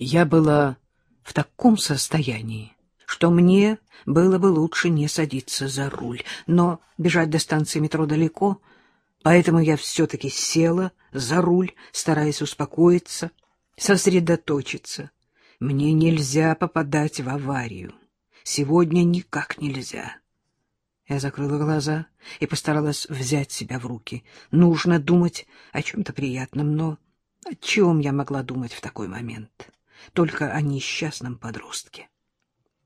Я была в таком состоянии, что мне было бы лучше не садиться за руль, но бежать до станции метро далеко, поэтому я все-таки села за руль, стараясь успокоиться, сосредоточиться. Мне нельзя попадать в аварию. Сегодня никак нельзя. Я закрыла глаза и постаралась взять себя в руки. Нужно думать о чем-то приятном, но о чем я могла думать в такой момент? Только о несчастном подростке.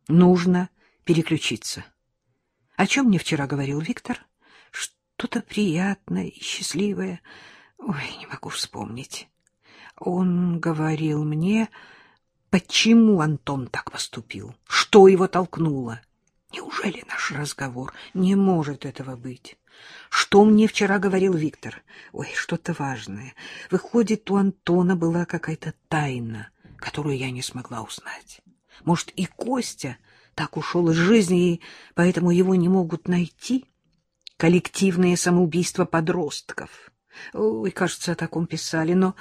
Нужно переключиться. О чем мне вчера говорил Виктор? Что-то приятное и счастливое. Ой, не могу вспомнить. Он говорил мне, почему Антон так поступил, что его толкнуло. Неужели наш разговор не может этого быть? Что мне вчера говорил Виктор? Ой, что-то важное. Выходит, у Антона была какая-то тайна — которую я не смогла узнать. Может, и Костя так ушел из жизни, и поэтому его не могут найти? Коллективное самоубийство подростков. Ой, кажется, о таком писали, но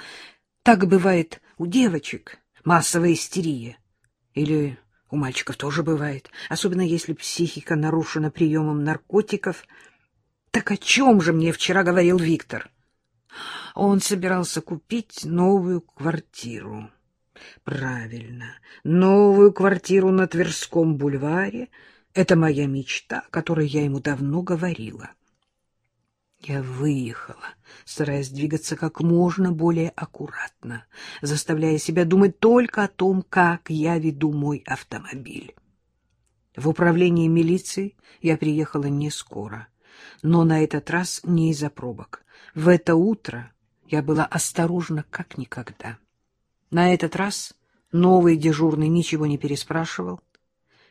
так бывает у девочек, массовая истерия. Или у мальчиков тоже бывает, особенно если психика нарушена приемом наркотиков. Так о чем же мне вчера говорил Виктор? Он собирался купить новую квартиру. Правильно. Новую квартиру на Тверском бульваре — это моя мечта, о которой я ему давно говорила. Я выехала, стараясь двигаться как можно более аккуратно, заставляя себя думать только о том, как я веду мой автомобиль. В управление милиции я приехала не скоро, но на этот раз не из-за пробок. В это утро я была осторожна как никогда. На этот раз новый дежурный ничего не переспрашивал.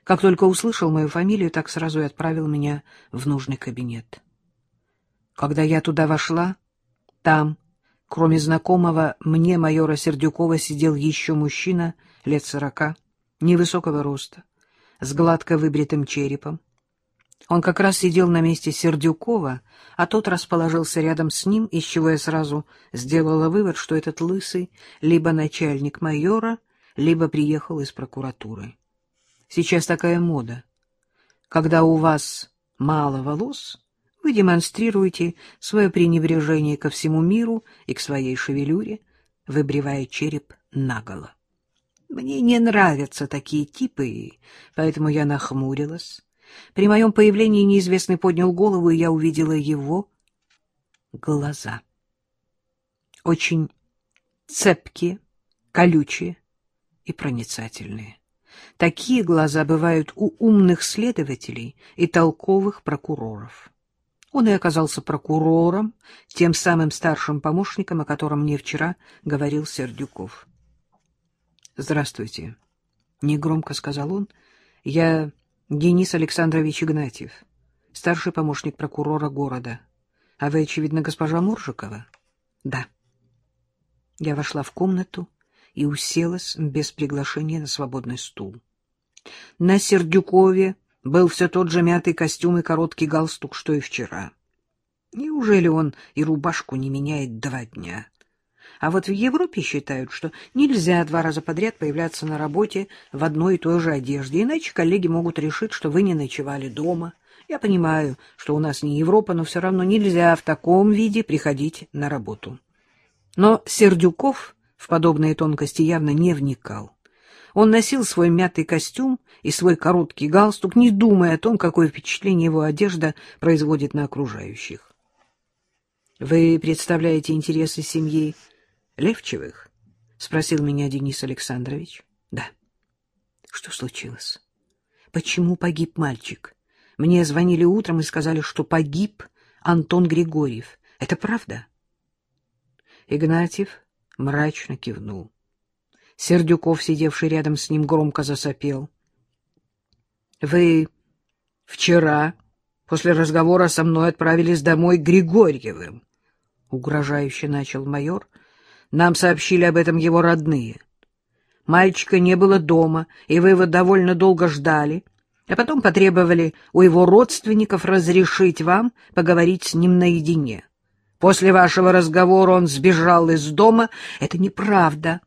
Как только услышал мою фамилию, так сразу и отправил меня в нужный кабинет. Когда я туда вошла, там, кроме знакомого мне майора Сердюкова, сидел еще мужчина лет сорока, невысокого роста, с гладко выбритым черепом. Он как раз сидел на месте Сердюкова, а тот расположился рядом с ним, из чего я сразу сделала вывод, что этот лысый либо начальник майора, либо приехал из прокуратуры. Сейчас такая мода. Когда у вас мало волос, вы демонстрируете свое пренебрежение ко всему миру и к своей шевелюре, выбривая череп наголо. Мне не нравятся такие типы, поэтому я нахмурилась при моем появлении неизвестный поднял голову, и я увидела его глаза. Очень цепкие, колючие и проницательные. Такие глаза бывают у умных следователей и толковых прокуроров. Он и оказался прокурором, тем самым старшим помощником, о котором мне вчера говорил Сердюков. — Здравствуйте, — негромко сказал он. — Я Денис Александрович Игнатьев, старший помощник прокурора города. А вы, очевидно, госпожа Муржикова? Да. Я вошла в комнату и уселась без приглашения на свободный стул. На Сердюкове был все тот же мятый костюм и короткий галстук, что и вчера. Неужели он и рубашку не меняет два дня? А вот в Европе считают, что нельзя два раза подряд появляться на работе в одной и той же одежде, иначе коллеги могут решить, что вы не ночевали дома. Я понимаю, что у нас не Европа, но все равно нельзя в таком виде приходить на работу. Но Сердюков в подобные тонкости явно не вникал. Он носил свой мятый костюм и свой короткий галстук, не думая о том, какое впечатление его одежда производит на окружающих. — Вы представляете интересы семьи Левчевых? — спросил меня Денис Александрович. — Да. — Что случилось? Почему погиб мальчик? Мне звонили утром и сказали, что погиб Антон Григорьев. Это правда? Игнатьев мрачно кивнул. Сердюков, сидевший рядом с ним, громко засопел. — Вы вчера после разговора со мной отправились домой Григорьевым, — угрожающе начал майор, — нам сообщили об этом его родные. Мальчика не было дома, и вы его довольно долго ждали, а потом потребовали у его родственников разрешить вам поговорить с ним наедине. После вашего разговора он сбежал из дома. Это неправда.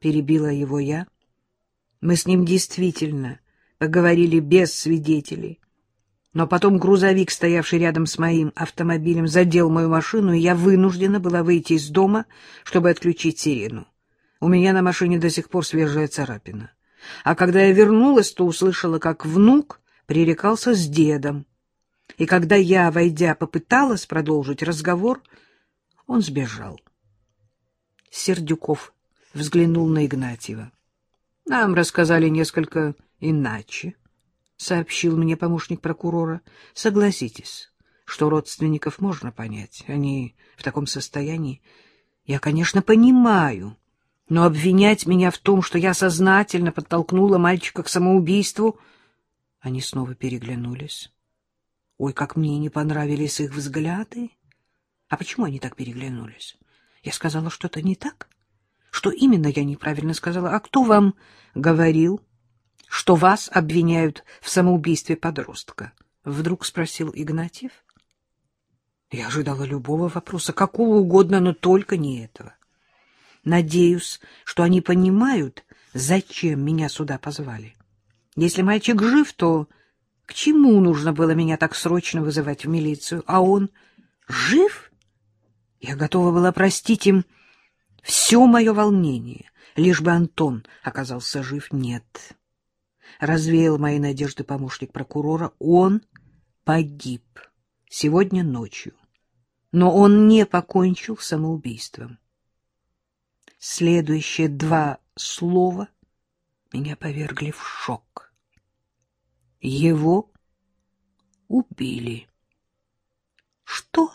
перебила его я. Мы с ним действительно поговорили без свидетелей. Но потом грузовик, стоявший рядом с моим автомобилем, задел мою машину, и я вынуждена была выйти из дома, чтобы отключить сирену. У меня на машине до сих пор свежая царапина. А когда я вернулась, то услышала, как внук пререкался с дедом. И когда я, войдя, попыталась продолжить разговор, он сбежал. Сердюков взглянул на Игнатьева. — Нам рассказали несколько иначе, — сообщил мне помощник прокурора. — Согласитесь, что родственников можно понять. Они в таком состоянии. Я, конечно, понимаю, но обвинять меня в том, что я сознательно подтолкнула мальчика к самоубийству... Они снова переглянулись. Ой, как мне не понравились их взгляды. А почему они так переглянулись? Я сказала что-то не так? Что именно я неправильно сказала? А кто вам говорил, что вас обвиняют в самоубийстве подростка? Вдруг спросил Игнатьев. Я ожидала любого вопроса, какого угодно, но только не этого. Надеюсь, что они понимают, зачем меня сюда позвали. Если мальчик жив, то к чему нужно было меня так срочно вызывать в милицию? А он жив? Я готова была простить им все мое волнение, лишь бы Антон оказался жив. Нет. Развеял мои надежды помощник прокурора. Он погиб сегодня ночью. Но он не покончил самоубийством. Следующие два слова меня повергли в шок. Его убили. Что?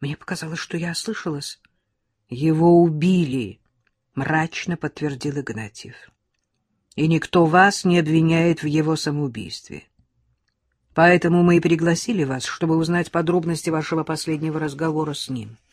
Мне показалось, что я ослышалась. Его убили, мрачно подтвердил Игнатьев. И никто вас не обвиняет в его самоубийстве. Поэтому мы и пригласили вас, чтобы узнать подробности вашего последнего разговора с ним. —